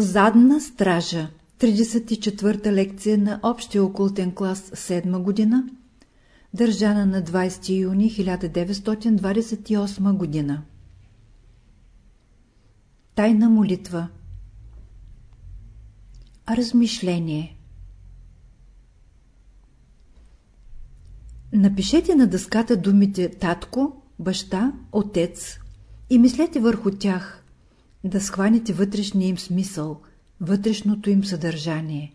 Задна стража. 34-та лекция на Общия окултен клас 7 година, държана на 20 юни 1928 година. Тайна молитва. Размишление. Напишете на дъската думите татко, баща, отец и мислете върху тях, да схванете вътрешния им смисъл, вътрешното им съдържание.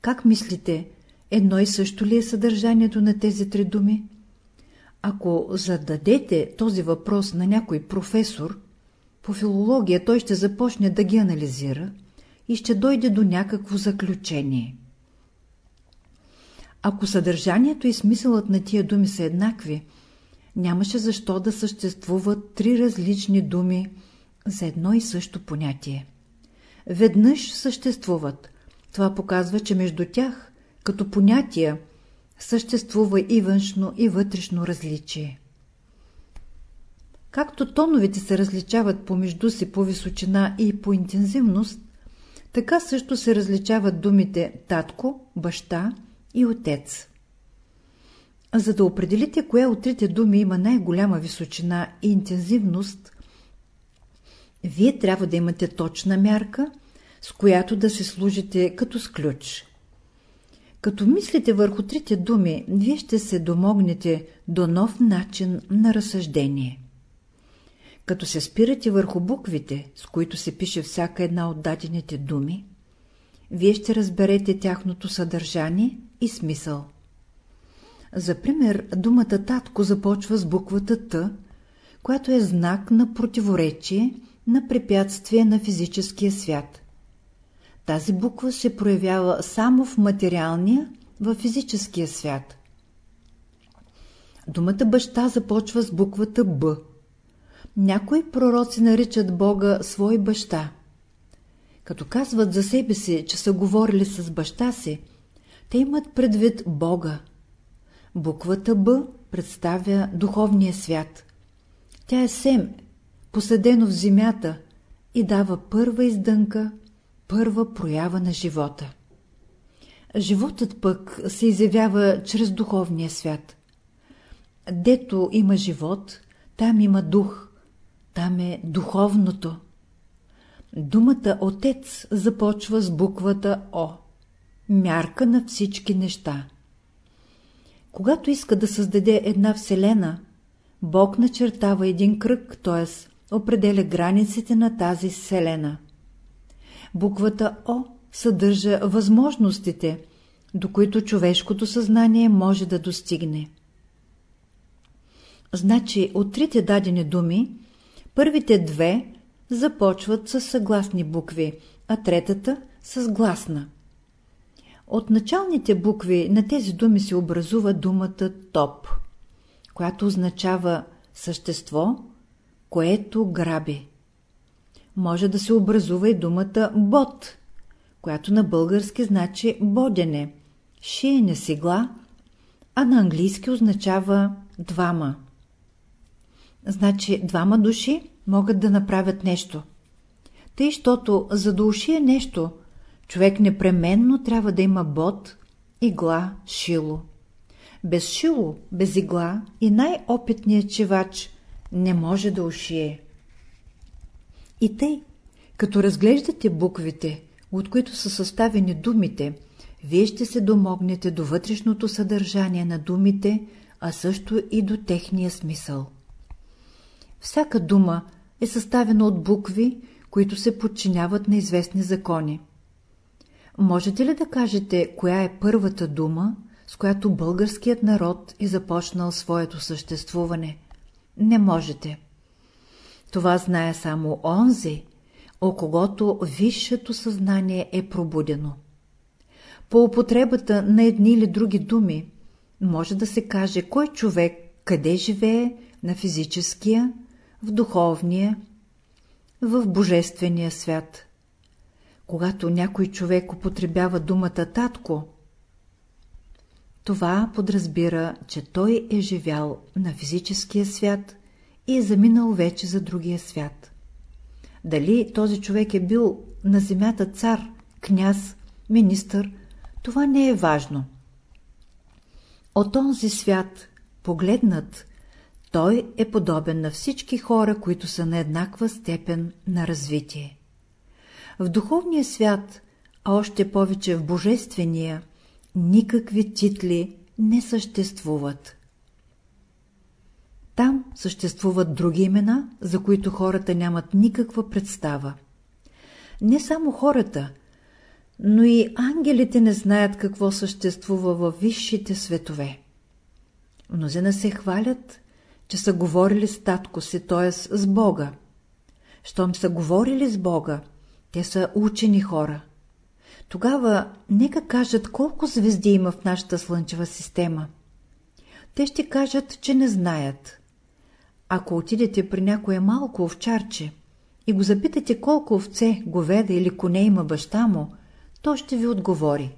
Как мислите, едно и също ли е съдържанието на тези три думи? Ако зададете този въпрос на някой професор, по филология той ще започне да ги анализира и ще дойде до някакво заключение. Ако съдържанието и смисълът на тия думи са еднакви, нямаше защо да съществуват три различни думи за едно и също понятие. Веднъж съществуват. Това показва, че между тях, като понятия, съществува и външно и вътрешно различие. Както тоновете се различават помежду си по височина и по интензивност, така също се различават думите татко, баща и отец. За да определите коя от трите думи има най-голяма височина и интензивност, вие трябва да имате точна мярка, с която да се служите като с ключ. Като мислите върху трите думи, вие ще се домогнете до нов начин на разсъждение. Като се спирате върху буквите, с които се пише всяка една от дадените думи, вие ще разберете тяхното съдържание и смисъл. За пример, думата татко започва с буквата Т, която е знак на противоречие, на препятствие на физическия свят. Тази буква се проявява само в материалния, в физическия свят. Думата баща започва с буквата Б. Някои пророци наричат Бога свой баща. Като казват за себе си, че са говорили с баща си, те имат предвид Бога. Буквата Б представя духовния свят. Тя е сем, посадено в земята и дава първа издънка, първа проява на живота. Животът пък се изявява чрез духовния свят. Дето има живот, там има дух, там е духовното. Думата Отец започва с буквата О. Мярка на всички неща. Когато иска да създаде една вселена, Бог начертава един кръг, т.е. определя границите на тази вселена. Буквата О съдържа възможностите, до които човешкото съзнание може да достигне. Значи от трите дадени думи, първите две започват с съгласни букви, а третата с гласна. От началните букви на тези думи се образува думата топ, която означава същество, което граби. Може да се образува и думата бот, която на български значи бодене, шиене сигла, а на английски означава двама. Значи двама души могат да направят нещо. Тъй, щото за да ушие нещо, човек непременно трябва да има бот, игла, шило. Без шило, без игла и най-опитният чевач не може да ушие. И тъй, като разглеждате буквите, от които са съставени думите, вие ще се домогнете до вътрешното съдържание на думите, а също и до техния смисъл. Всяка дума е съставена от букви, които се подчиняват на известни закони. Можете ли да кажете, коя е първата дума, с която българският народ е започнал своето съществуване? Не можете. Това знае само онзи, о когото висшето съзнание е пробудено. По употребата на едни или други думи може да се каже кой човек къде живее на физическия, в духовния, в божествения свят. Когато някой човек употребява думата татко, това подразбира, че той е живял на физическия свят и е заминал вече за другия свят. Дали този човек е бил на земята цар, княз, министър, това не е важно. От този свят, погледнат, той е подобен на всички хора, които са на еднаква степен на развитие. В духовния свят, а още повече в божествения, никакви титли не съществуват. Там съществуват други имена, за които хората нямат никаква представа. Не само хората, но и ангелите не знаят какво съществува във висшите светове. Мнозина се хвалят, че са говорили с татко си, т.е. с Бога. Щом са говорили с Бога, те са учени хора. Тогава нека кажат колко звезди има в нашата слънчева система. Те ще кажат, че не знаят. Ако отидете при някое малко овчарче и го запитате колко овце, говеда или коне има баща му, то ще ви отговори.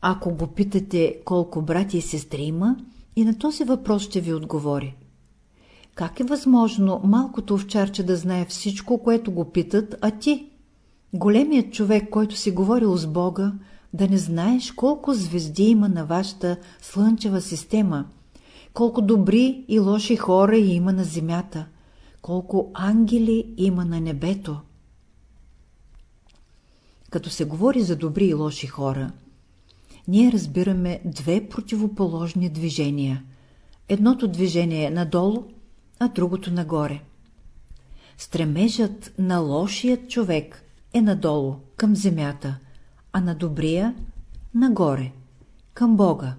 Ако го питате колко брати и сестри има, и на този въпрос ще ви отговори. Как е възможно малкото овчарче да знае всичко, което го питат, а ти, големият човек, който си говорил с Бога, да не знаеш колко звезди има на вашата слънчева система, колко добри и лоши хора има на земята, колко ангели има на небето. Като се говори за добри и лоши хора, ние разбираме две противоположни движения. Едното движение е надолу, а другото нагоре. Стремежът на лошият човек е надолу, към земята, а на добрия – нагоре, към Бога.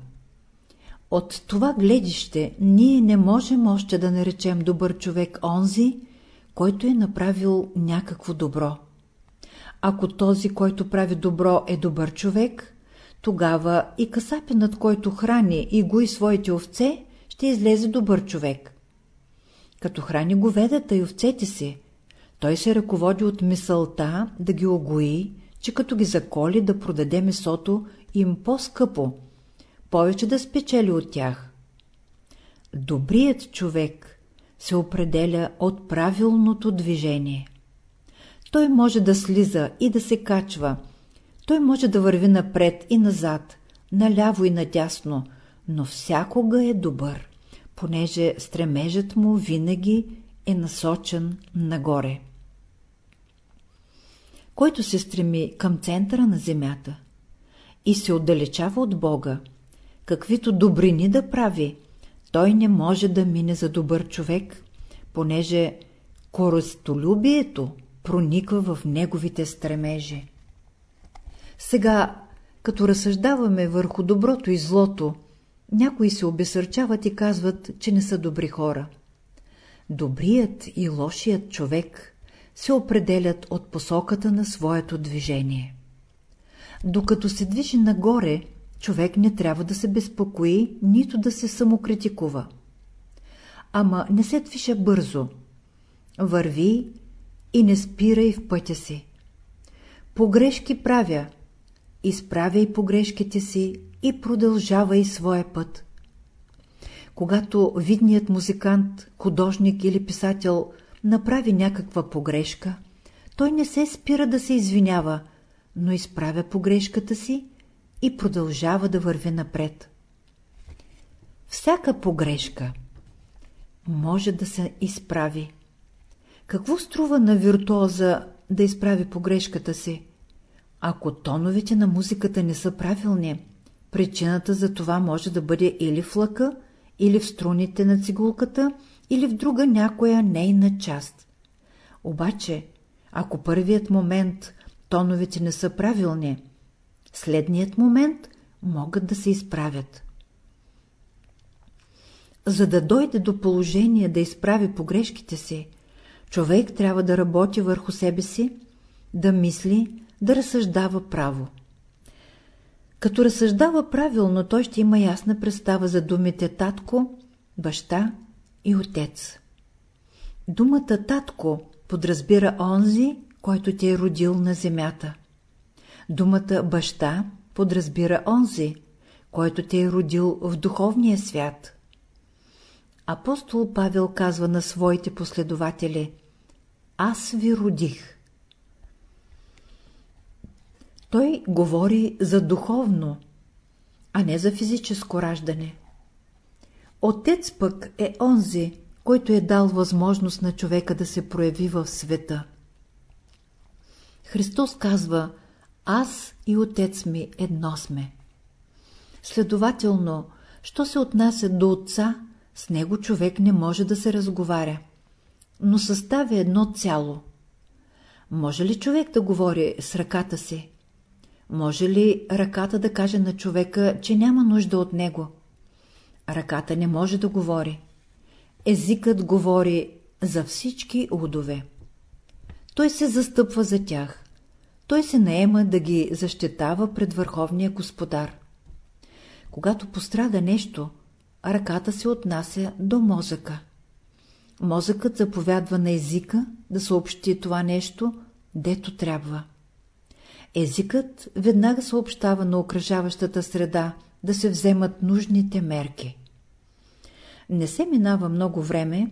От това гледище ние не можем още да наречем добър човек онзи, който е направил някакво добро. Ако този, който прави добро, е добър човек, тогава и касапинът, който храни и гои своите овце, ще излезе добър човек. Като храни говедата и овцете си, той се ръководи от мисълта да ги огои, че като ги заколи да продаде месото им по-скъпо, повече да спечели от тях. Добрият човек се определя от правилното движение. Той може да слиза и да се качва, той може да върви напред и назад, наляво и надясно, но всякога е добър, понеже стремежът му винаги е насочен нагоре. Който се стреми към центъра на земята и се отдалечава от Бога, каквито добрини да прави, той не може да мине за добър човек, понеже коростолюбието прониква в неговите стремежи. Сега, като разсъждаваме върху доброто и злото, някои се обесърчават и казват, че не са добри хора. Добрият и лошият човек се определят от посоката на своето движение. Докато се движи нагоре, човек не трябва да се безпокои, нито да се самокритикува. Ама не се движа бързо. Върви и не спирай в пътя си. Погрешки правя, изправяй погрешките си и продължавай своя път. Когато видният музикант, художник или писател направи някаква погрешка, той не се спира да се извинява, но изправя погрешката си и продължава да върви напред. Всяка погрешка може да се изправи. Какво струва на виртуоза да изправи погрешката си? Ако тоновете на музиката не са правилни, причината за това може да бъде или в лъка, или в струните на цигулката, или в друга някоя нейна част. Обаче, ако първият момент тоновете не са правилни, следният момент могат да се изправят. За да дойде до положение да изправи погрешките си, човек трябва да работи върху себе си, да мисли, да разсъждава право. Като разсъждава правилно, той ще има ясна представа за думите татко, баща и отец. Думата татко подразбира онзи, който те е родил на земята. Думата баща подразбира онзи, който те е родил в духовния свят. Апостол Павел казва на своите последователи Аз ви родих. Той говори за духовно, а не за физическо раждане. Отец пък е онзи, който е дал възможност на човека да се прояви в света. Христос казва, аз и Отец ми едно сме. Следователно, що се отнася до Отца, с него човек не може да се разговаря, но съставя едно цяло. Може ли човек да говори с ръката си? Може ли ръката да каже на човека, че няма нужда от него? Ръката не може да говори. Езикът говори за всички удове. Той се застъпва за тях. Той се наема да ги защитава пред Върховния Господар. Когато пострада нещо, ръката се отнася до мозъка. Мозъкът заповядва на езика да съобщи това нещо, дето трябва. Езикът веднага съобщава на окръжаващата среда да се вземат нужните мерки. Не се минава много време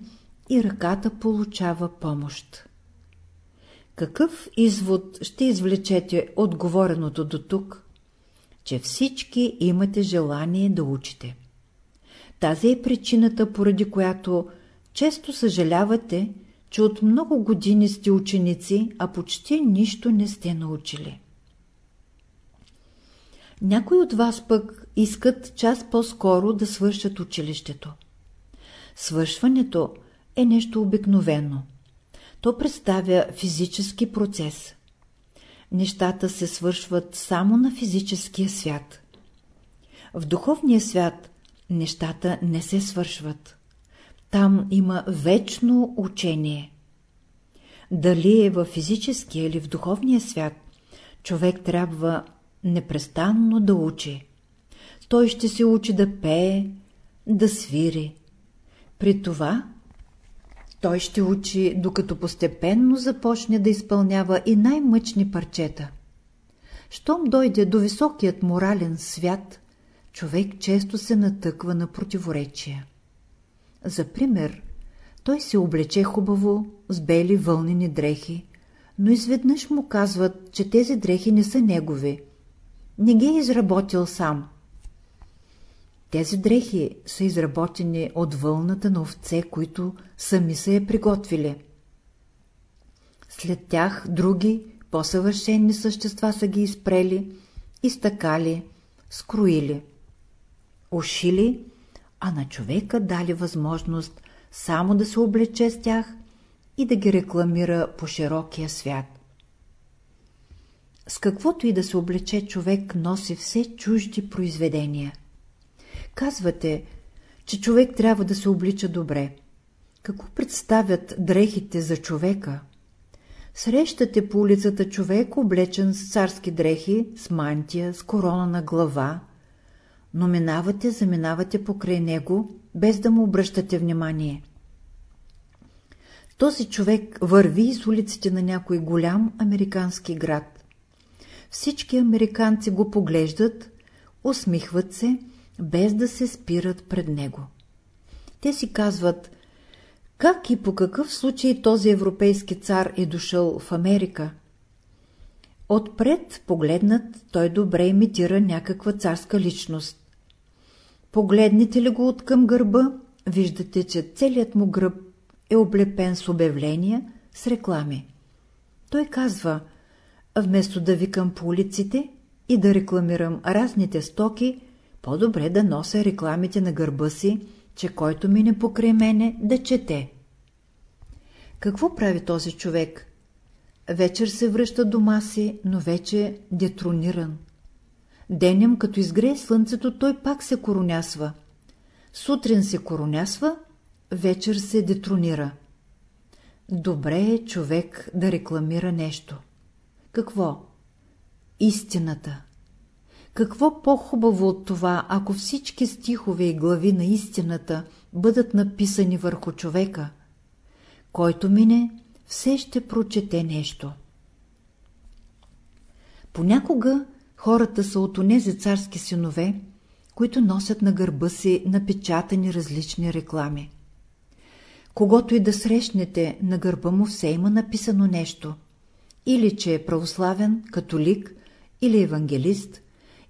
и ръката получава помощ. Какъв извод ще извлечете от говореното до тук? Че всички имате желание да учите. Тази е причината, поради която често съжалявате, че от много години сте ученици, а почти нищо не сте научили. Някои от вас пък искат час по-скоро да свършат училището. Свършването е нещо обикновено. То представя физически процес. Нещата се свършват само на физическия свят. В духовния свят нещата не се свършват. Там има вечно учение. Дали е в физическия или в духовния свят, човек трябва непрестанно да учи. Той ще се учи да пее, да свири. При това той ще учи, докато постепенно започне да изпълнява и най-мъчни парчета. Щом дойде до високият морален свят, човек често се натъква на противоречия. За пример, той се облече хубаво с бели вълнени дрехи, но изведнъж му казват, че тези дрехи не са негови. Не ги е изработил сам. Тези дрехи са изработени от вълната на овце, които сами са я приготвили. След тях други, по-съвършенни същества са ги изпрели, изтъкали, скроили, ушили, а на човека дали възможност само да се облече с тях и да ги рекламира по широкия свят. С каквото и да се облече човек носи все чужди произведения – Казвате, че човек трябва да се облича добре. Какво представят дрехите за човека? Срещате по улицата човек, облечен с царски дрехи, с мантия, с корона на глава, но минавате, заминавате покрай него, без да му обръщате внимание. Този човек върви из улиците на някой голям американски град. Всички американци го поглеждат, усмихват се без да се спират пред него. Те си казват, как и по какъв случай този европейски цар е дошъл в Америка? Отпред, погледнат, той добре имитира някаква царска личност. Погледнете ли го от към гърба, виждате, че целият му гръб е облепен с обявления, с реклами. Той казва, вместо да викам по улиците и да рекламирам разните стоки, по-добре да нося рекламите на гърба си, че който мине покрай мене да чете. Какво прави този човек? Вечер се връща дома си, но вече детрониран. Денем, като изгрее слънцето, той пак се коронясва. Сутрин се коронясва, вечер се детронира. Добре е човек да рекламира нещо. Какво? Истината. Какво по-хубаво от това, ако всички стихове и глави на истината бъдат написани върху човека? Който мине, все ще прочете нещо. Понякога хората са от онези царски синове, които носят на гърба си напечатани различни реклами. Когато и да срещнете, на гърба му все има написано нещо. Или че е православен, католик, или евангелист,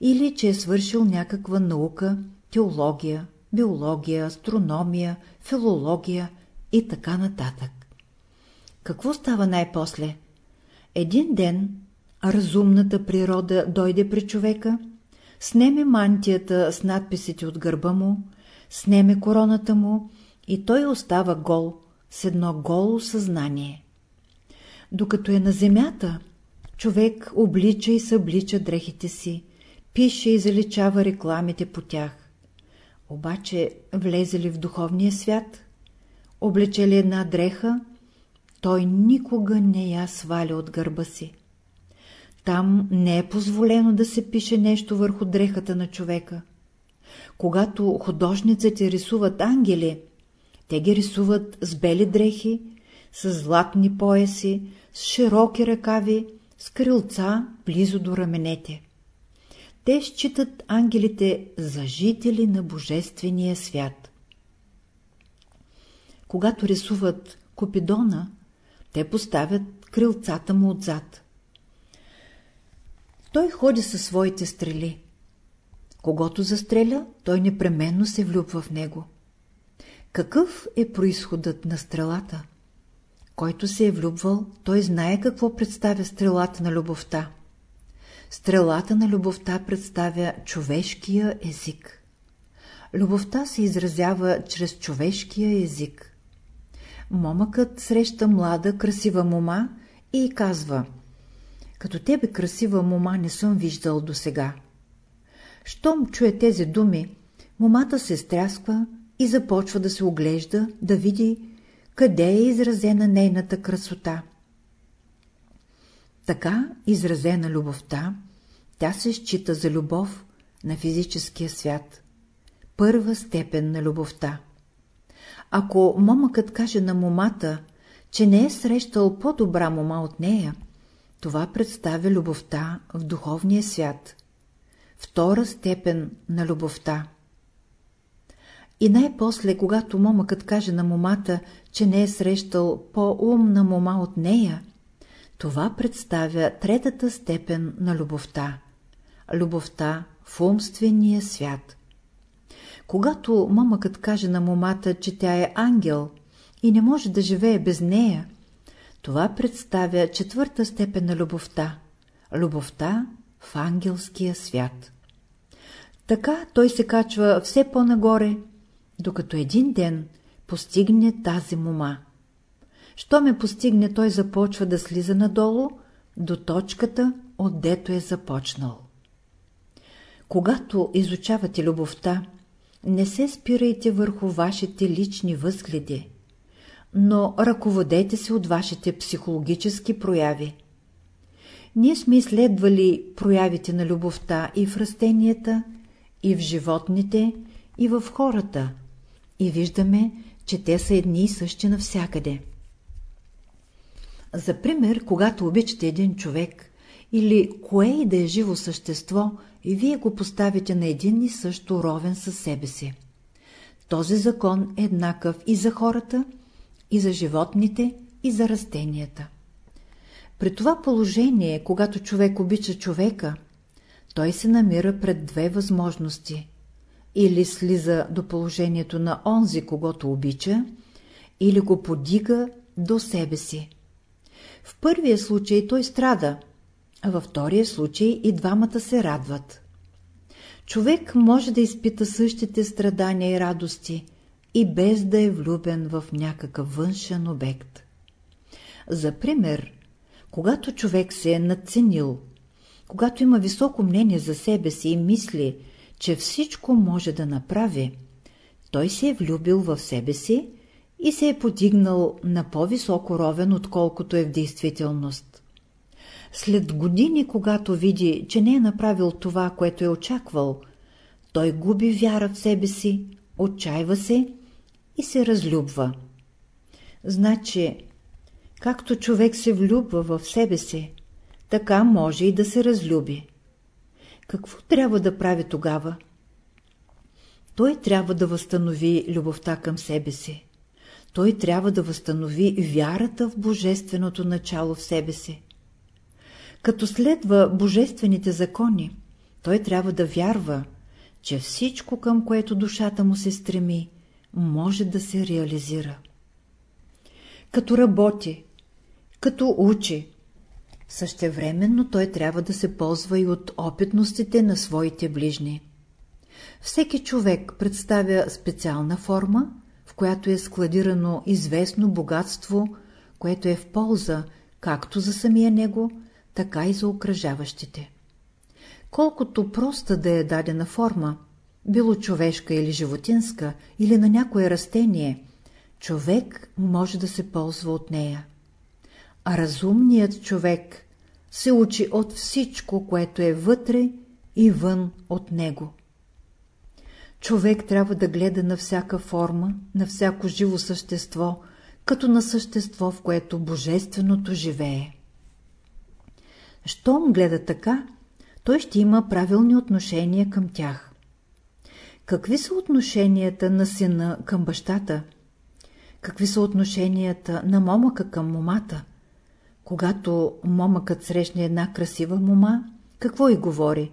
или че е свършил някаква наука, теология, биология, астрономия, филология и така нататък. Какво става най-после? Един ден разумната природа дойде при човека, снеме мантията с надписите от гърба му, снеме короната му и той остава гол, с едно голо съзнание. Докато е на земята, човек облича и съблича дрехите си, пише и заличава рекламите по тях. Обаче влезе ли в духовния свят, облече ли една дреха, той никога не я сваля от гърба си. Там не е позволено да се пише нещо върху дрехата на човека. Когато художниците рисуват ангели, те ги рисуват с бели дрехи, с златни пояси, с широки ръкави, с крилца близо до раменете. Те считат ангелите за жители на Божествения свят. Когато рисуват Купидона, те поставят крилцата му отзад. Той ходи със своите стрели. Когато застреля, той непременно се влюбва в него. Какъв е происходът на стрелата? Който се е влюбвал, той знае какво представя стрелата на любовта. Стрелата на любовта представя човешкия език. Любовта се изразява чрез човешкия език. Момъкът среща млада, красива мома и казва Като тебе красива мома не съм виждал досега. Щом чуе тези думи, момата се стрясква и започва да се оглежда, да види къде е изразена нейната красота. Така изразена любовта, тя се счита за любов на физическия свят. Първа степен на любовта. Ако момъкът каже на момата, че не е срещал по-добра мома от нея, това представя любовта в духовния свят. Втора степен на любовта. И най-после, когато момъкът каже на момата, че не е срещал по-умна мома от нея, това представя третата степен на любовта. Любовта в умствения свят. Когато момъкът каже на момата, че тя е ангел и не може да живее без нея, това представя четвърта степен на любовта – любовта в ангелския свят. Така той се качва все по-нагоре, докато един ден постигне тази мома. Що ме постигне, той започва да слиза надолу до точката, отдето е започнал. Когато изучавате любовта, не се спирайте върху вашите лични възгледи, но ръководете се от вашите психологически прояви. Ние сме изследвали проявите на любовта и в растенията, и в животните, и в хората, и виждаме, че те са едни и същи навсякъде. За пример, когато обичате един човек или кое и да е живо същество, и вие го поставите на един и също ровен със себе си. Този закон е еднакъв и за хората, и за животните, и за растенията. При това положение, когато човек обича човека, той се намира пред две възможности. Или слиза до положението на онзи, когато обича, или го подига до себе си. В първия случай той страда, а във втория случай и двамата се радват. Човек може да изпита същите страдания и радости и без да е влюбен в някакъв външен обект. За пример, когато човек се е надценил, когато има високо мнение за себе си и мисли, че всичко може да направи, той се е влюбил в себе си и се е подигнал на по-високо ровен, отколкото е в действителност. След години, когато види, че не е направил това, което е очаквал, той губи вяра в себе си, отчаива се и се разлюбва. Значи, както човек се влюбва в себе си, така може и да се разлюби. Какво трябва да прави тогава? Той трябва да възстанови любовта към себе си. Той трябва да възстанови вярата в божественото начало в себе си. Като следва божествените закони, той трябва да вярва, че всичко, към което душата му се стреми, може да се реализира. Като работи, като учи, същевременно той трябва да се ползва и от опитностите на своите ближни. Всеки човек представя специална форма, в която е складирано известно богатство, което е в полза както за самия него, така и за окръжаващите. Колкото проста да е дадена форма, било човешка или животинска, или на някое растение, човек може да се ползва от нея. А разумният човек се учи от всичко, което е вътре и вън от него. Човек трябва да гледа на всяка форма, на всяко живо същество, като на същество, в което Божественото живее. Щом гледа така, той ще има правилни отношения към тях. Какви са отношенията на сина към бащата? Какви са отношенията на момъка към момата? Когато момъкът срещне една красива мома, какво и говори?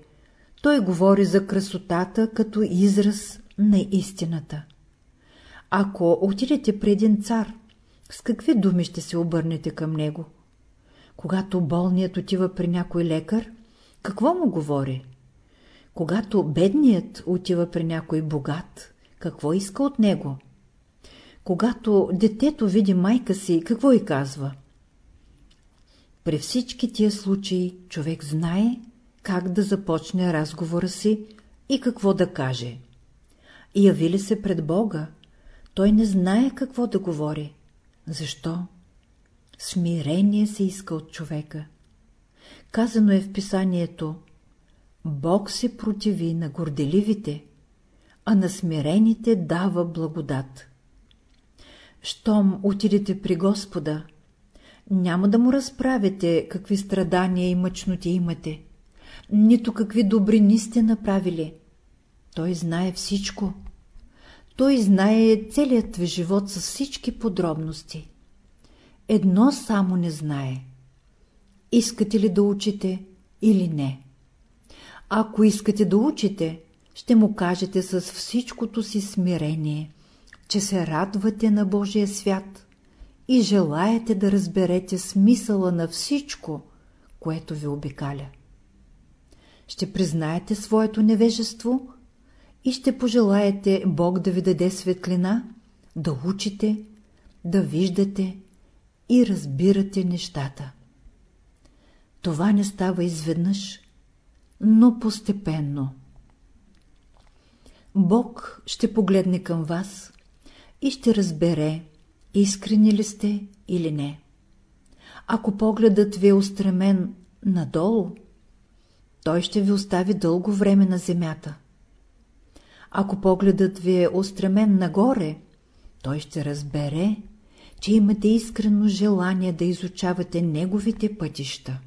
Той говори за красотата като израз на истината. Ако отидете при един цар, с какви думи ще се обърнете към него? Когато болният отива при някой лекар, какво му говори? Когато бедният отива при някой богат, какво иска от него? Когато детето види майка си, какво й казва? При всички тия случаи човек знае как да започне разговора си и какво да каже. И яви ли се пред Бога, той не знае какво да говори. Защо? Смирение се иска от човека. Казано е в писанието Бог се противи на горделивите, а на смирените дава благодат. Щом отидете при Господа, няма да му разправите какви страдания и мъчноти имате, нито какви добрини сте направили. Той знае всичко. Той знае целият ви живот с всички подробности. Едно само не знае. Искате ли да учите или не? Ако искате да учите, ще му кажете с всичкото си смирение, че се радвате на Божия свят и желаете да разберете смисъла на всичко, което ви обикаля. Ще признаете своето невежество и ще пожелаете Бог да ви даде светлина, да учите, да виждате и разбирате нещата. Това не става изведнъж, но постепенно. Бог ще погледне към вас и ще разбере, искрени ли сте или не. Ако погледът ви е устремен надолу, той ще ви остави дълго време на земята. Ако погледът ви е устремен нагоре, той ще разбере, че имате искрено желание да изучавате неговите пътища.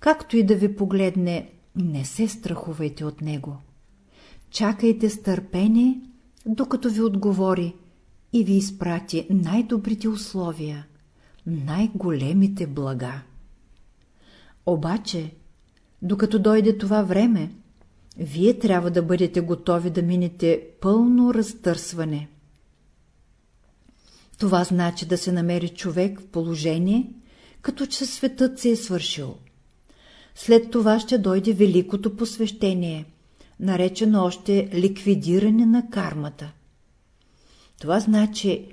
Както и да ви погледне, не се страхувайте от него. Чакайте с търпение, докато ви отговори и ви изпрати най-добрите условия, най-големите блага. Обаче, докато дойде това време, вие трябва да бъдете готови да минете пълно разтърсване. Това значи да се намери човек в положение, като че светът се е свършил. След това ще дойде великото посвещение, наречено още ликвидиране на кармата. Това значи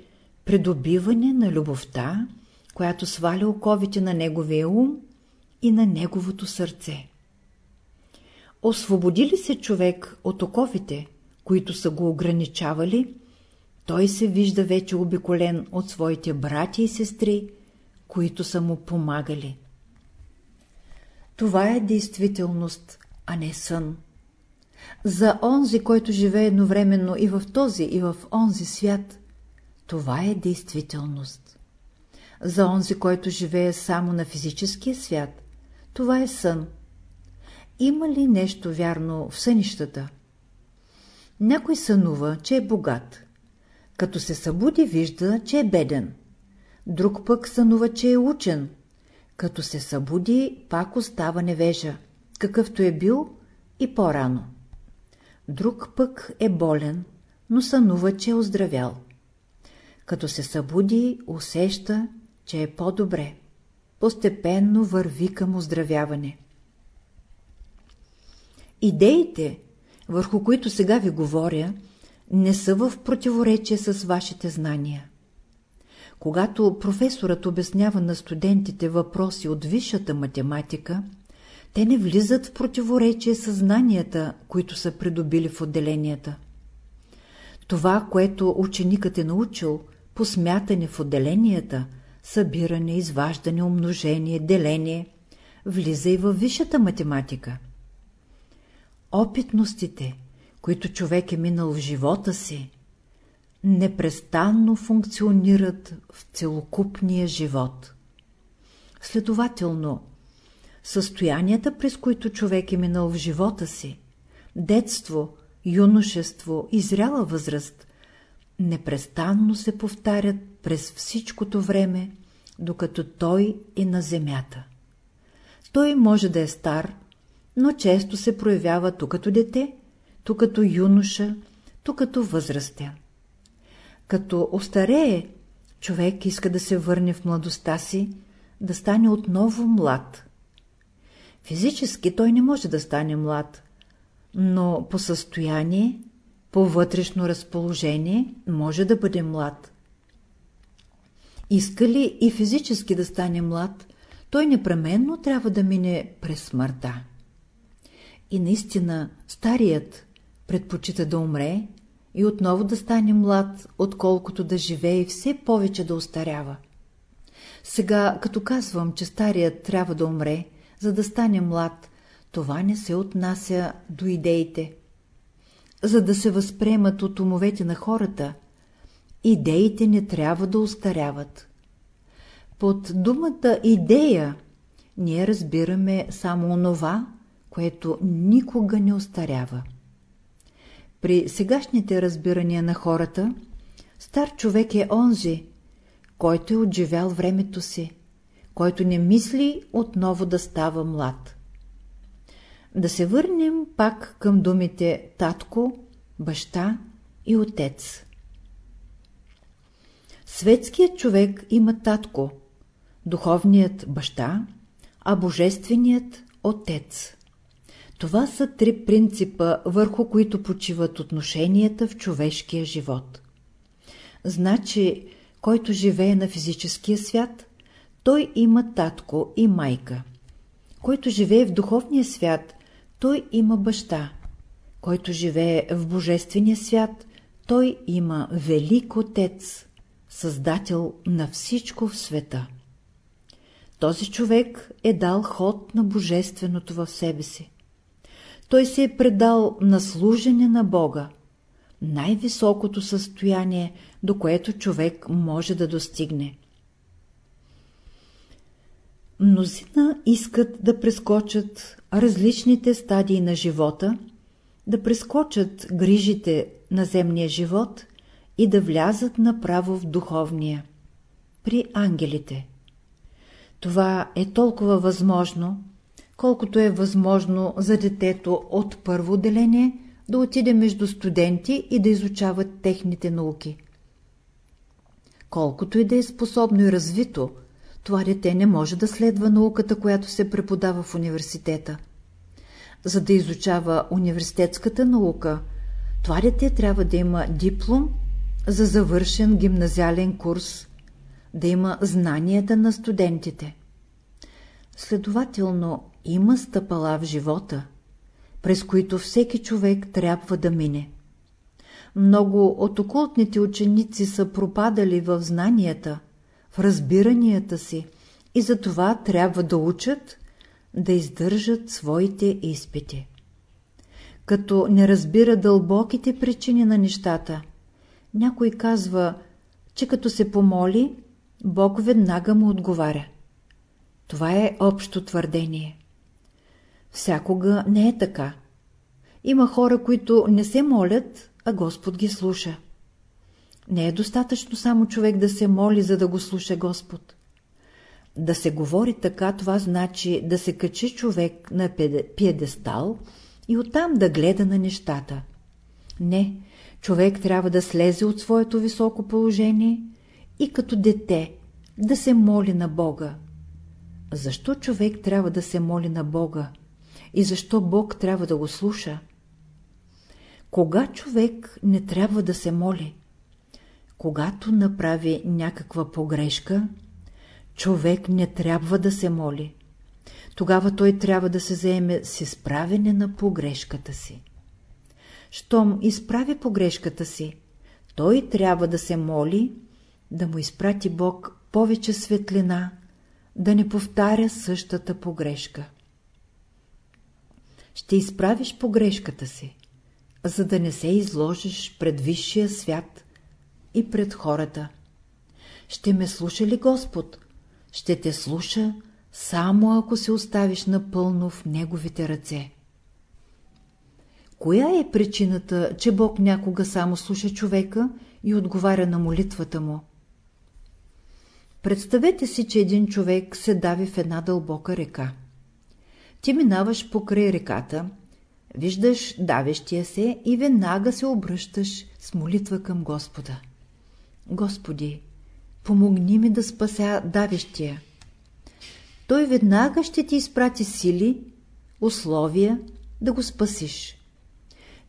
придобиване на любовта, която сваля оковите на неговия ум и на неговото сърце. Освободи ли се човек от оковите, които са го ограничавали, той се вижда вече обиколен от своите брати и сестри, които са му помагали. Това е действителност, а не сън. За онзи, който живее едновременно и в този, и в онзи свят, това е действителност. За онзи, който живее само на физическия свят, това е сън. Има ли нещо вярно в сънищата? Някой сънува, че е богат. Като се събуди, вижда, че е беден. Друг пък сънува, че е учен. Като се събуди, пак остава невежа, какъвто е бил и по-рано. Друг пък е болен, но сънува, че е оздравял. Като се събуди, усеща, че е по-добре. Постепенно върви към оздравяване. Идеите, върху които сега ви говоря, не са в противоречие с вашите знания. Когато професорът обяснява на студентите въпроси от висшата математика, те не влизат в противоречие с знанията, които са придобили в отделенията. Това, което ученикът е научил, по смятане в отделенията, събиране, изваждане, умножение, деление, влиза и във висшата математика. Опитностите, които човек е минал в живота си, непрестанно функционират в целокупния живот. Следователно, състоянията, през които човек е минал в живота си, детство, юношество и зряла възраст, непрестанно се повтарят през всичкото време, докато той е на земята. Той може да е стар, но често се проявява ту като дете, ту като юноша, ту като възрастен. Като остарее, човек иска да се върне в младостта си, да стане отново млад. Физически той не може да стане млад, но по състояние, по вътрешно разположение може да бъде млад. Иска ли и физически да стане млад, той непременно трябва да мине през смъртта. И наистина старият предпочита да умре и отново да стане млад, отколкото да живее и все повече да остарява. Сега, като казвам, че старият трябва да умре, за да стане млад, това не се отнася до идеите. За да се възприемат от умовете на хората, идеите не трябва да устаряват. Под думата идея ние разбираме само онова, което никога не остарява. При сегашните разбирания на хората, стар човек е онзи, който е отживял времето си, който не мисли отново да става млад. Да се върнем пак към думите татко, баща и отец. Светският човек има татко, духовният баща, а божественият отец. Това са три принципа, върху които почиват отношенията в човешкия живот. Значи, който живее на физическия свят, той има татко и майка. Който живее в духовния свят, той има баща. Който живее в божествения свят, той има велик отец, създател на всичко в света. Този човек е дал ход на божественото в себе си той се е предал на служене на Бога, най-високото състояние, до което човек може да достигне. Мнозина искат да прескочат различните стадии на живота, да прескочат грижите на земния живот и да влязат направо в духовния, при ангелите. Това е толкова възможно, колкото е възможно за детето от първо отделение да отиде между студенти и да изучават техните науки. Колкото и да е способно и развито, това дете не може да следва науката, която се преподава в университета. За да изучава университетската наука, това дете трябва да има диплом за завършен гимназиален курс, да има знанията на студентите. Следователно, има стъпала в живота, през които всеки човек трябва да мине. Много от окултните ученици са пропадали в знанията, в разбиранията си и затова трябва да учат, да издържат своите изпити. Като не разбира дълбоките причини на нещата, някой казва, че като се помоли, Бог веднага му отговаря. Това е общо твърдение. Всякога не е така. Има хора, които не се молят, а Господ ги слуша. Не е достатъчно само човек да се моли, за да го слуша Господ. Да се говори така, това значи да се качи човек на пиедестал и оттам да гледа на нещата. Не, човек трябва да слезе от своето високо положение и като дете да се моли на Бога. Защо човек трябва да се моли на Бога? И защо Бог трябва да го слуша? Кога човек не трябва да се моли? Когато направи някаква погрешка, човек не трябва да се моли. Тогава той трябва да се заеме с изправене на погрешката си. Щом изправи погрешката си, той трябва да се моли, да му изпрати Бог повече светлина, да не повтаря същата погрешка. Ще изправиш погрешката си, за да не се изложиш пред висшия свят и пред хората. Ще ме слуша ли Господ? Ще те слуша, само ако се оставиш напълно в Неговите ръце. Коя е причината, че Бог някога само слуша човека и отговаря на молитвата му? Представете си, че един човек се дави в една дълбока река. Ти минаваш покрай реката, виждаш давещия се и веднага се обръщаш с молитва към Господа. Господи, помогни ми да спася давещия. Той веднага ще ти изпрати сили, условия да го спасиш.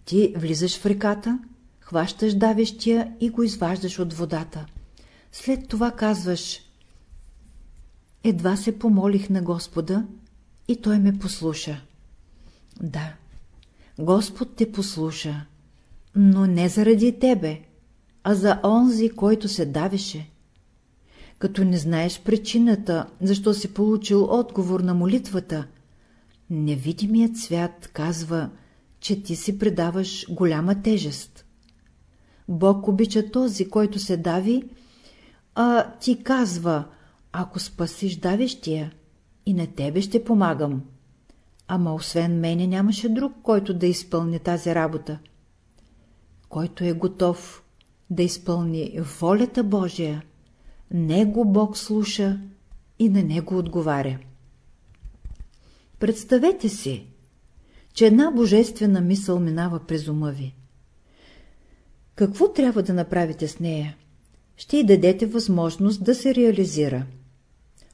Ти влизаш в реката, хващаш давещия и го изваждаш от водата. След това казваш Едва се помолих на Господа и Той ме послуша. Да, Господ те послуша, но не заради тебе, а за онзи, който се давеше. Като не знаеш причината, защо си получил отговор на молитвата, невидимият свят казва, че ти си предаваш голяма тежест. Бог обича този, който се дави, а ти казва, ако спасиш давещия, и на тебе ще помагам. Ама освен мене нямаше друг, който да изпълни тази работа. Който е готов да изпълни волята Божия, него Бог слуша и на него отговаря. Представете си, че една божествена мисъл минава през ума ви. Какво трябва да направите с нея? Ще й дадете възможност да се реализира.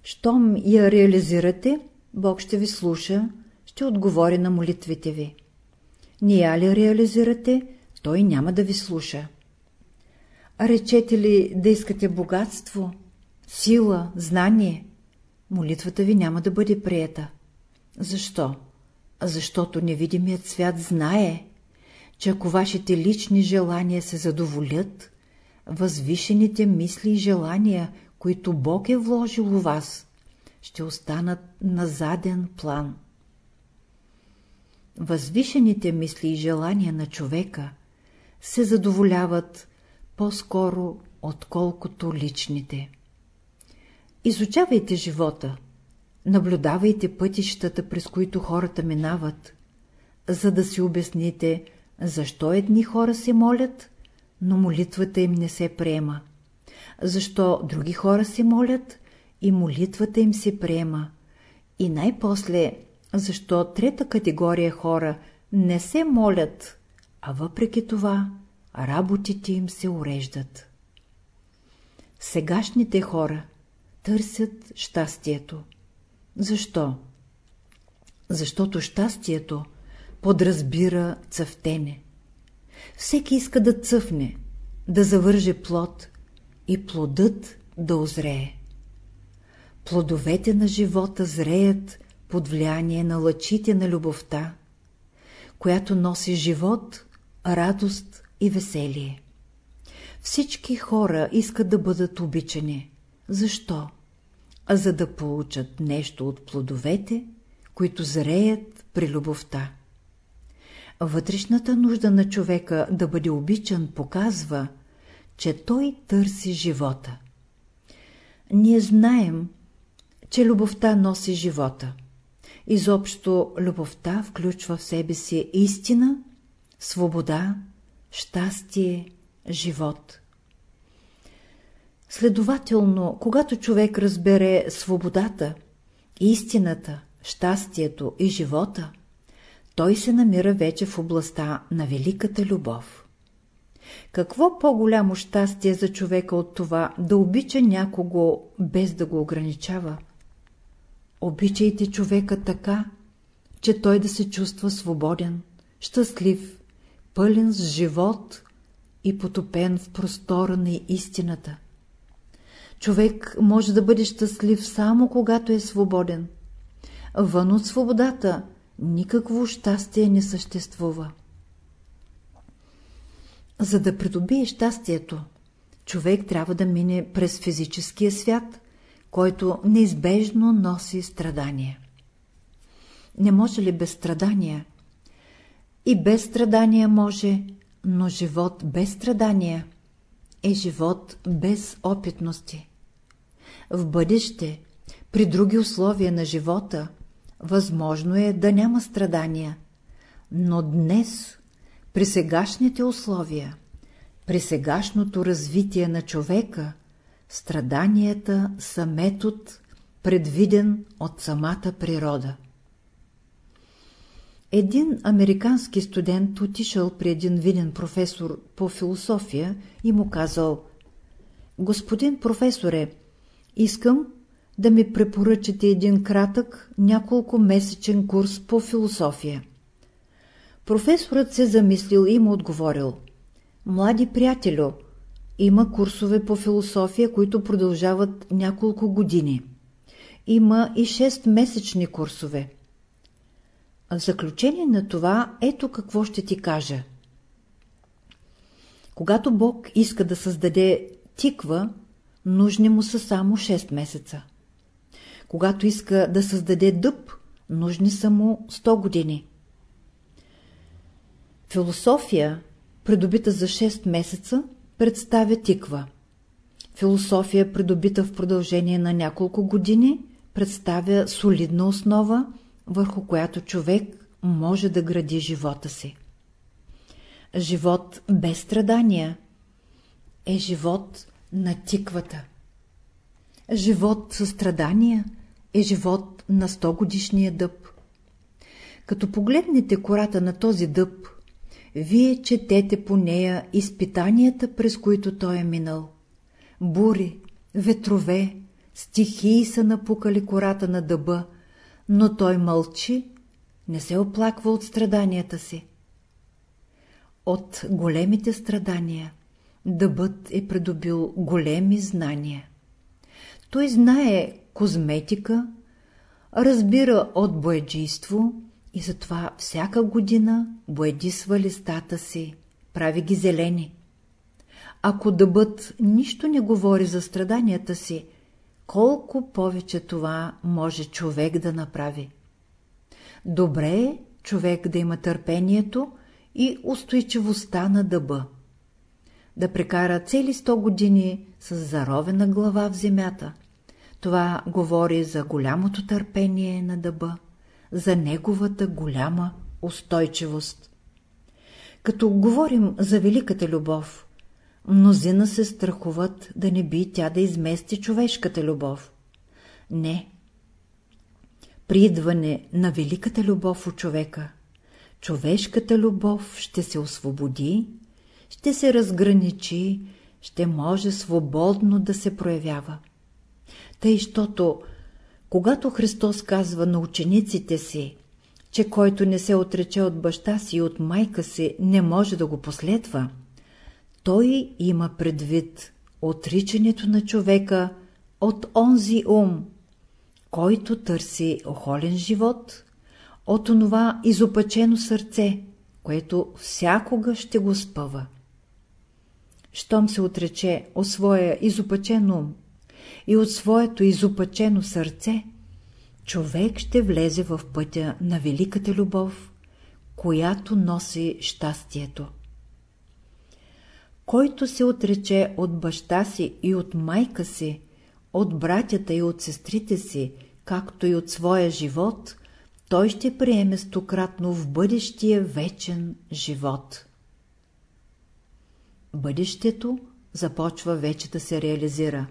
Щом я реализирате, Бог ще ви слуша, ще отговори на молитвите ви. Не я ли реализирате, Той няма да ви слуша. Речете ли да искате богатство, сила, знание, молитвата ви няма да бъде приета. Защо? Защото невидимият свят знае, че ако вашите лични желания се задоволят, възвишените мисли и желания, които Бог е вложил у вас, ще останат на заден план. Възвишените мисли и желания на човека се задоволяват по-скоро, отколкото личните. Изучавайте живота, наблюдавайте пътищата, през които хората минават, за да си обясните, защо едни хора се молят, но молитвата им не се приема защо други хора се молят и молитвата им се приема. И най-после, защо трета категория хора не се молят, а въпреки това работите им се уреждат. Сегашните хора търсят щастието. Защо? Защото щастието подразбира цъфтене. Всеки иска да цъфне, да завърже плод, и плодът да озрее. Плодовете на живота зреят под влияние на лъчите на любовта, която носи живот, радост и веселие. Всички хора искат да бъдат обичани. Защо? А за да получат нещо от плодовете, които зреят при любовта. Вътрешната нужда на човека да бъде обичан показва, че той търси живота. Ние знаем, че любовта носи живота. Изобщо любовта включва в себе си истина, свобода, щастие, живот. Следователно, когато човек разбере свободата, истината, щастието и живота, той се намира вече в областта на великата любов. Какво по-голямо щастие за човека от това да обича някого без да го ограничава? Обичайте човека така, че той да се чувства свободен, щастлив, пълен с живот и потопен в простора на истината. Човек може да бъде щастлив само когато е свободен. Вън от свободата никакво щастие не съществува. За да придобие щастието, човек трябва да мине през физическия свят, който неизбежно носи страдания. Не може ли без страдания? И без страдания може, но живот без страдания е живот без опитности. В бъдеще, при други условия на живота, възможно е да няма страдания, но днес, при сегашните условия, при сегашното развитие на човека, страданията са метод, предвиден от самата природа. Един американски студент отишъл при един виден професор по философия и му казал «Господин професоре, искам да ми препоръчате един кратък, няколко месечен курс по философия». Професорът се замислил и му отговорил «Млади приятелю, има курсове по философия, които продължават няколко години. Има и 6-месечни курсове. В заключение на това, ето какво ще ти кажа. Когато Бог иска да създаде тиква, нужни му са само 6 месеца. Когато иска да създаде дъб, нужни са му 100 години. Философия, придобита за 6 месеца, представя тиква. Философия, придобита в продължение на няколко години, представя солидна основа, върху която човек може да гради живота си. Живот без страдания е живот на тиквата. Живот със страдания е живот на 100 годишния дъб. Като погледнете кората на този дъб, вие четете по нея изпитанията, през които той е минал. Бури, ветрове, стихии са напукали кората на дъба, но той мълчи, не се оплаква от страданията си. От големите страдания дъбът е придобил големи знания. Той знае козметика, разбира от боеджийство и затова всяка година боедисва листата си, прави ги зелени. Ако дъбът нищо не говори за страданията си, колко повече това може човек да направи. Добре е човек да има търпението и устойчивостта на дъба. Да прекара цели 100 години с заровена глава в земята. Това говори за голямото търпение на дъба, за неговата голяма устойчивост. Като говорим за великата любов, Мнозина се страхуват да не би тя да измести човешката любов. Не. При идване на великата любов от човека, човешката любов ще се освободи, ще се разграничи, ще може свободно да се проявява. Тъй, щото, когато Христос казва на учениците си, че който не се отрече от баща си и от майка си, не може да го последва, той има предвид отричането на човека от онзи ум, който търси охолен живот, от онова изопачено сърце, което всякога ще го спъва. Щом се отрече от своя изопачен ум и от своето изопачено сърце, човек ще влезе в пътя на великата любов, която носи щастието. Който се отрече от баща си и от майка си, от братята и от сестрите си, както и от своя живот, той ще приеме стократно в бъдещия вечен живот. Бъдещето започва вече да се реализира.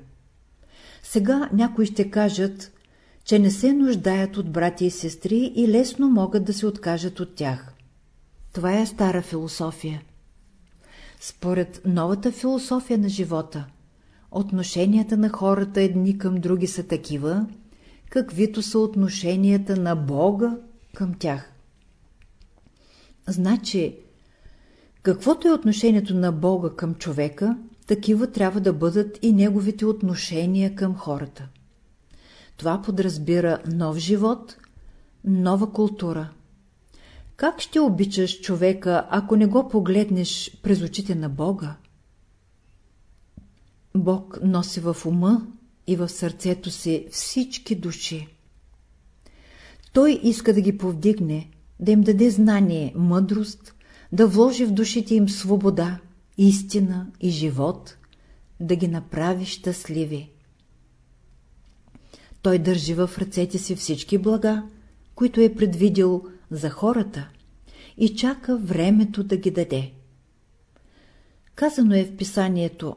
Сега някои ще кажат, че не се нуждаят от брати и сестри и лесно могат да се откажат от тях. Това е стара философия. Според новата философия на живота, отношенията на хората едни към други са такива, каквито са отношенията на Бога към тях. Значи, каквото е отношението на Бога към човека, такива трябва да бъдат и неговите отношения към хората. Това подразбира нов живот, нова култура. Как ще обичаш човека, ако не го погледнеш през очите на Бога? Бог носи в ума и в сърцето си всички души. Той иска да ги повдигне, да им даде знание, мъдрост, да вложи в душите им свобода, истина и живот, да ги направи щастливи. Той държи в ръцете си всички блага, които е предвидил за хората и чака времето да ги даде. Казано е в писанието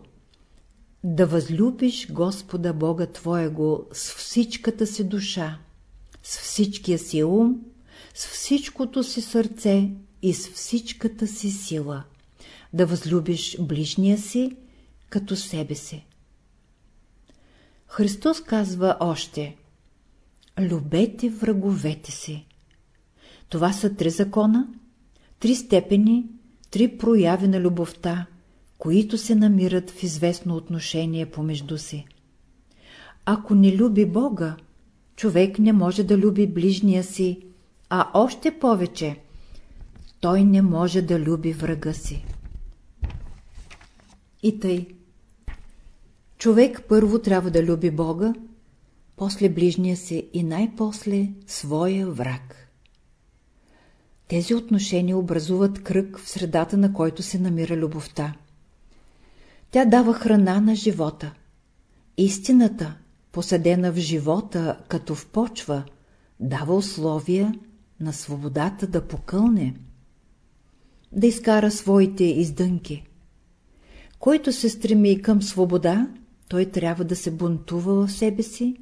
да възлюбиш Господа Бога Твоего с всичката си душа, с всичкия си ум, с всичкото си сърце и с всичката си сила, да възлюбиш ближния си като себе си. Христос казва още Любете враговете си. Това са три закона, три степени, три прояви на любовта, които се намират в известно отношение помежду си. Ако не люби Бога, човек не може да люби ближния си, а още повече той не може да люби врага си. И тъй. Човек първо трябва да люби Бога, после ближния си и най-после своя враг. Тези отношения образуват кръг в средата, на който се намира любовта. Тя дава храна на живота. Истината, посадена в живота като в почва, дава условия на свободата да покълне, да изкара своите издънки. Който се стреми към свобода, той трябва да се бунтува в себе си,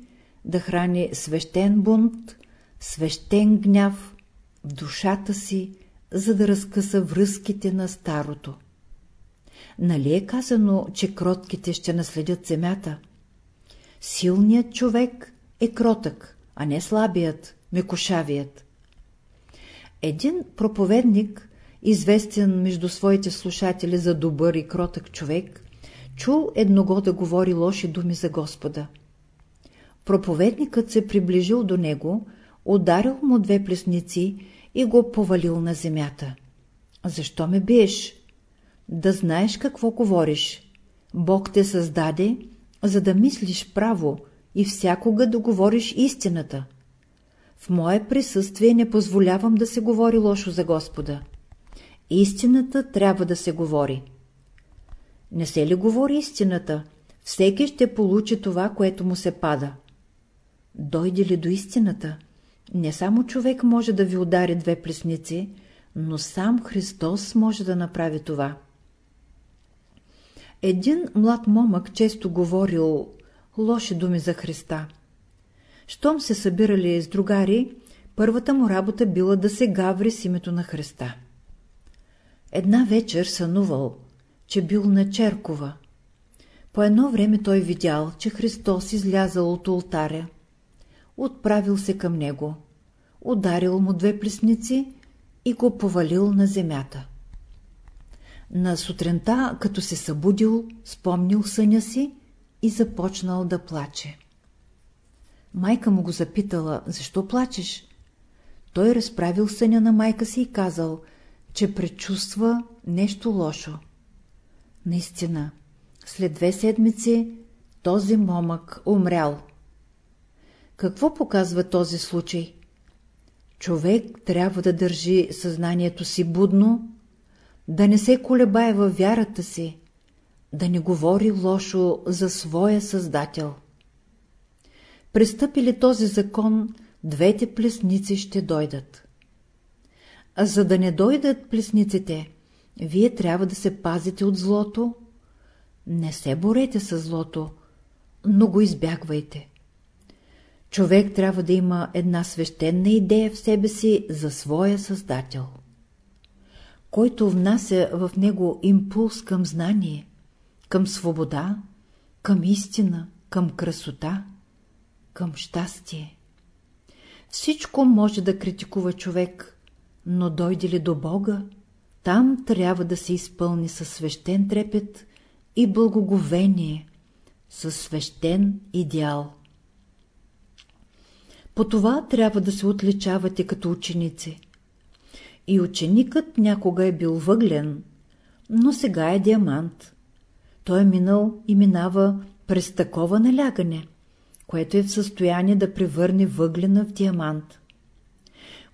да храни свещен бунт, свещен гняв душата си, за да разкъса връзките на старото. Нали е казано, че кротките ще наследят земята? Силният човек е кротък, а не слабият, мекошавият. Един проповедник, известен между своите слушатели за добър и кротък човек, чул едного да говори лоши думи за Господа. Проповедникът се приближил до него, ударил му две плесници и го повалил на земята. Защо ме биеш? Да знаеш какво говориш. Бог те създаде, за да мислиш право и всякога да говориш истината. В мое присъствие не позволявам да се говори лошо за Господа. Истината трябва да се говори. Не се ли говори истината, всеки ще получи това, което му се пада. Дойде ли до истината, не само човек може да ви удари две плесници, но сам Христос може да направи това. Един млад момък често говорил лоши думи за Христа. Щом се събирали с другари, първата му работа била да се гаври с името на Христа. Една вечер сънувал, че бил на Черкова. По едно време той видял, че Христос излязал от ултаря. Отправил се към него, ударил му две плесници и го повалил на земята. На сутринта, като се събудил, спомнил съня си и започнал да плаче. Майка му го запитала, защо плачеш? Той разправил съня на майка си и казал, че предчувства нещо лошо. Наистина, след две седмици този момък умрял. Какво показва този случай? Човек трябва да държи съзнанието си будно, да не се колебае във вярата си, да не говори лошо за своя Създател. Престъпи ли този закон, двете плесници ще дойдат. А за да не дойдат плесниците, вие трябва да се пазите от злото, Не се борете с злото, но го избягвайте. Човек трябва да има една свещена идея в себе си за своя Създател, който внася в него импулс към знание, към свобода, към истина, към красота, към щастие. Всичко може да критикува човек, но дойде ли до Бога, там трябва да се изпълни със свещен трепет и благоговение, със свещен идеал. По това трябва да се отличавате като ученици. И ученикът някога е бил въглен, но сега е диамант. Той е минал и минава през такова налягане, което е в състояние да превърне въглена в диамант.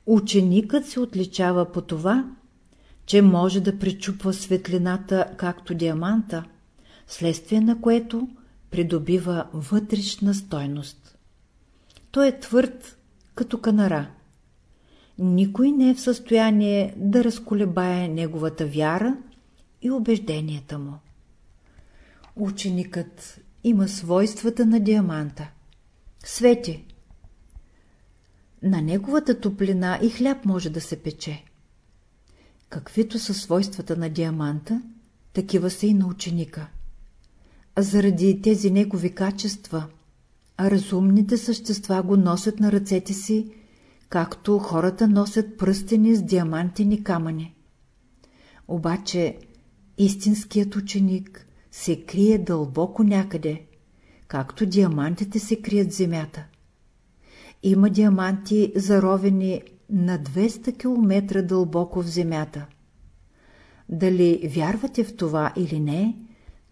Ученикът се отличава по това, че може да пречупва светлината както диаманта, следствие на което придобива вътрешна стойност. Той е твърд като канара. Никой не е в състояние да разколебае неговата вяра и убежденията му. Ученикът има свойствата на диаманта. Свети. На неговата топлина и хляб може да се пече. Каквито са свойствата на диаманта, такива са и на ученика. А заради тези негови качества, а разумните същества го носят на ръцете си, както хората носят пръстени с диамантени камъни. Обаче истинският ученик се крие дълбоко някъде, както диамантите се крият в земята. Има диаманти заровени на 200 км дълбоко в земята. Дали вярвате в това или не,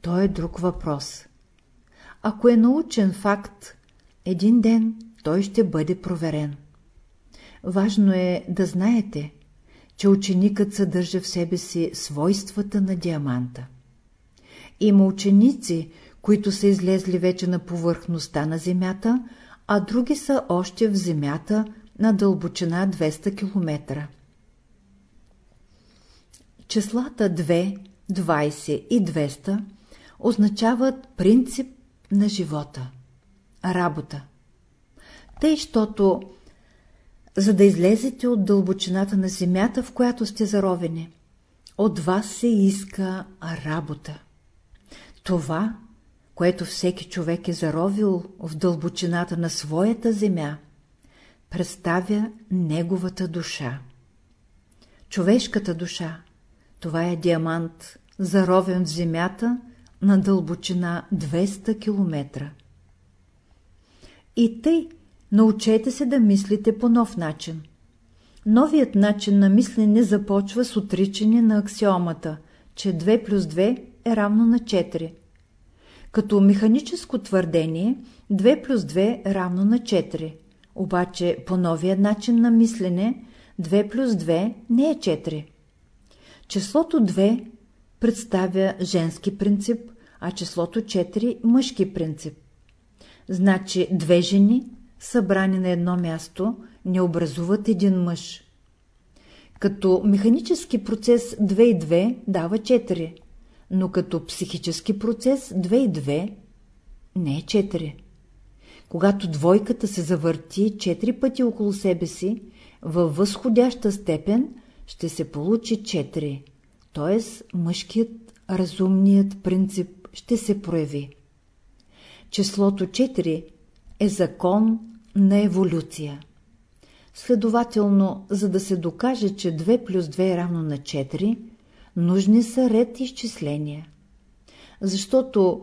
то е друг въпрос. Ако е научен факт, един ден той ще бъде проверен. Важно е да знаете, че ученикът съдържа в себе си свойствата на диаманта. Има ученици, които са излезли вече на повърхността на Земята, а други са още в Земята на дълбочина 200 км. Числата 2, 20 и 200 означават принцип на живота, работа. Тъй, щото за да излезете от дълбочината на земята, в която сте заровени, от вас се иска работа. Това, което всеки човек е заровил в дълбочината на своята земя, представя неговата душа. Човешката душа – това е диамант, заровен в земята на дълбочина 200 км. И тъй научете се да мислите по нов начин. Новият начин на мислене започва с отричане на аксиомата, че 2 плюс 2 е равно на 4. Като механическо твърдение 2 плюс 2 е равно на 4. Обаче по новия начин на мислене 2 плюс 2 не е 4. Числото 2 представя женски принцип, а числото 4 – мъжки принцип. Значи две жени, събрани на едно място, не образуват един мъж. Като механически процес 2 и 2 дава 4, но като психически процес 2 и 2 не е 4. Когато двойката се завърти 4 пъти около себе си, във възходяща степен ще се получи 4, т.е. мъжкият разумният принцип ще се прояви. Числото 4 е закон на еволюция. Следователно, за да се докаже, че 2 плюс 2 е равно на 4, нужни са ред изчисления. Защото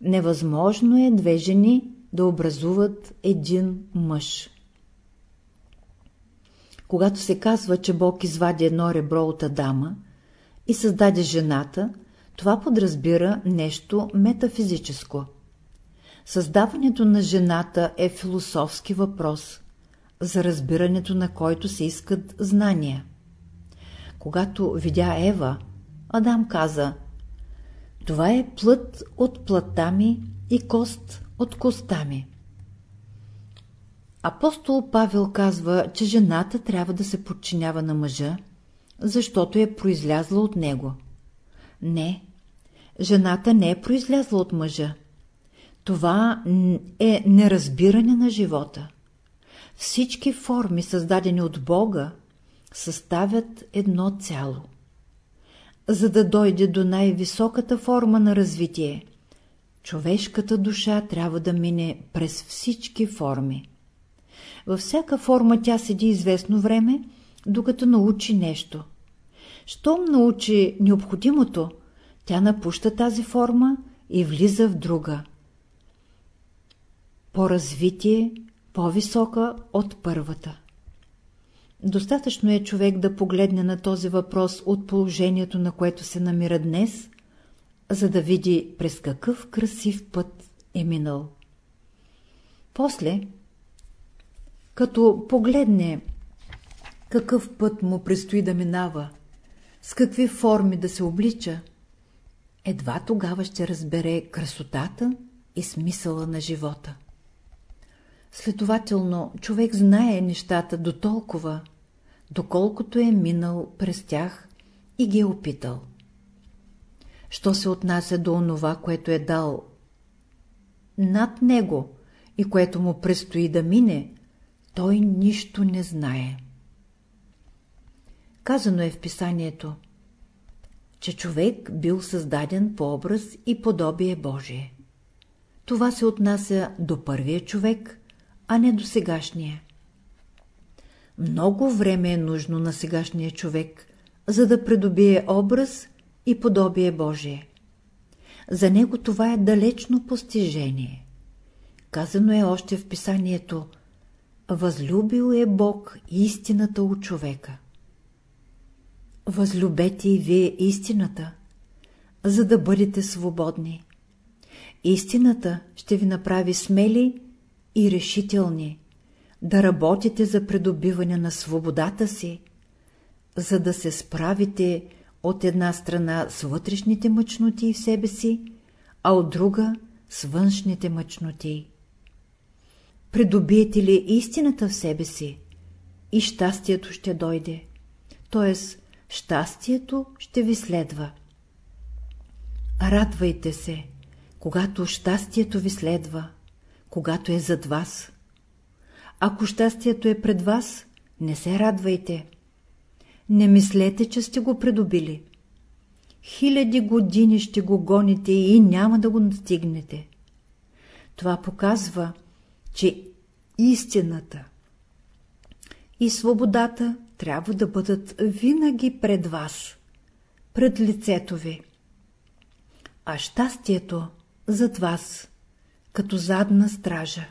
невъзможно е две жени да образуват един мъж. Когато се казва, че Бог извади едно ребро от Адама и създаде жената, това подразбира нещо метафизическо. Създаването на жената е философски въпрос, за разбирането на който се искат знания. Когато видя Ева, Адам каза Това е плът от плътта ми и кост от коста ми. Апостол Павел казва, че жената трябва да се подчинява на мъжа, защото е произлязла от него. Не, жената не е произлязла от мъжа. Това е неразбиране на живота. Всички форми, създадени от Бога, съставят едно цяло. За да дойде до най-високата форма на развитие, човешката душа трябва да мине през всички форми. Във всяка форма тя седи известно време, докато научи нещо. Щом научи необходимото, тя напуща тази форма и влиза в друга. По развитие, по-висока от първата. Достатъчно е човек да погледне на този въпрос от положението, на което се намира днес, за да види през какъв красив път е минал. После, като погледне какъв път му предстои да минава, с какви форми да се облича, едва тогава ще разбере красотата и смисъла на живота. Следователно, човек знае нещата до толкова, доколкото е минал през тях и ги е опитал. Що се отнася до онова, което е дал над него и което му предстои да мине, той нищо не знае. Казано е в писанието, че човек бил създаден по образ и подобие Божие. Това се отнася до първия човек, а не до сегашния. Много време е нужно на сегашния човек, за да придобие образ и подобие Божие. За него това е далечно постижение. Казано е още в писанието Възлюбил е Бог истината от човека. Възлюбете и вие истината, за да бъдете свободни. Истината ще ви направи смели и решителни, да работите за придобиване на свободата си, за да се справите от една страна с вътрешните мъчноти в себе си, а от друга с външните мъчноти. Придобиете ли истината в себе си, и щастието ще дойде, т.е. щастието ще ви следва. Радвайте се, когато щастието ви следва, когато е зад вас. Ако щастието е пред вас, не се радвайте. Не мислете, че сте го придобили. Хиляди години ще го гоните и няма да го настигнете. Това показва, че истината и свободата трябва да бъдат винаги пред вас, пред лицето ви, а щастието зад вас, като задна стража.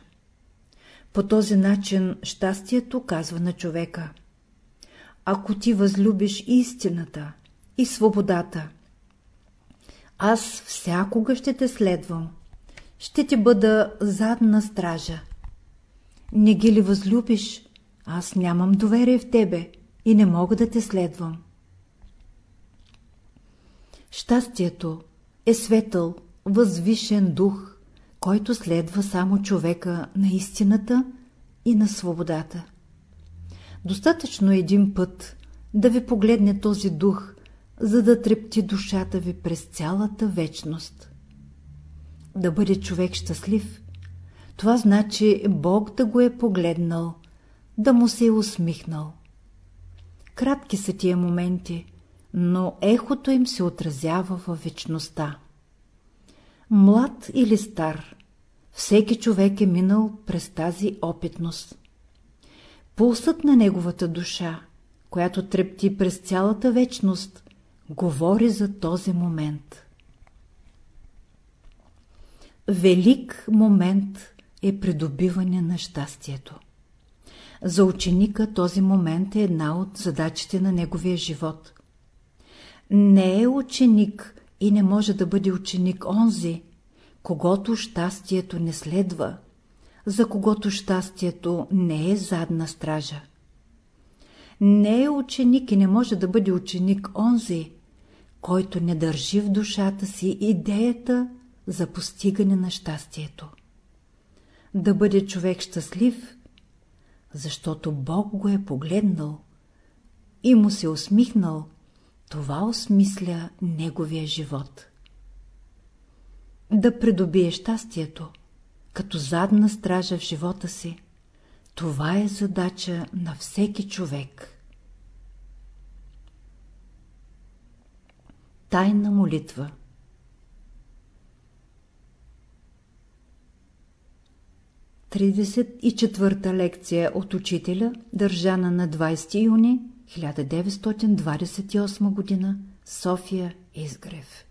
По този начин щастието казва на човека. Ако ти възлюбиш истината и свободата, аз всякога ще те следвам, ще ти бъда задна стража. Не ги ли възлюбиш, аз нямам доверие в тебе и не мога да те следвам. Щастието е светъл, възвишен дух, който следва само човека на истината и на свободата. Достатъчно е един път да ви погледне този дух, за да трепти душата ви през цялата вечност. Да бъде човек щастлив, това значи Бог да го е погледнал, да му се е усмихнал. Кратки са тия моменти, но ехото им се отразява във вечността. Млад или стар, всеки човек е минал през тази опитност. Пулсът на неговата душа, която трепти през цялата вечност, говори за този момент. Велик момент е придобиване на щастието. За ученика този момент е една от задачите на неговия живот. Не е ученик и не може да бъде ученик онзи, когато щастието не следва, за когото щастието не е задна стража. Не е ученик и не може да бъде ученик онзи, който не държи в душата си идеята за постигане на щастието. Да бъде човек щастлив, защото Бог го е погледнал и му се усмихнал, това осмисля неговия живот. да придобие щастието, като задна стража в живота си. Това е задача на всеки човек. Тайна молитва 34-та лекция от учителя, държана на 20 юни 1928 г. София Изгрев